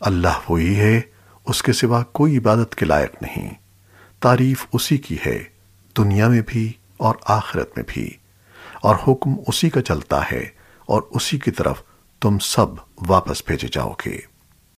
اللہ وہی ہے، اس کے سوا کوئی عبادت کے لائق نہیں۔ تعریف اسی کی ہے، دنیا میں بھی اور آخرت میں بھی۔ اور حکم اسی کا چلتا ہے، اور اسی کی طرف تم سب واپس بھیجے جاؤ گے۔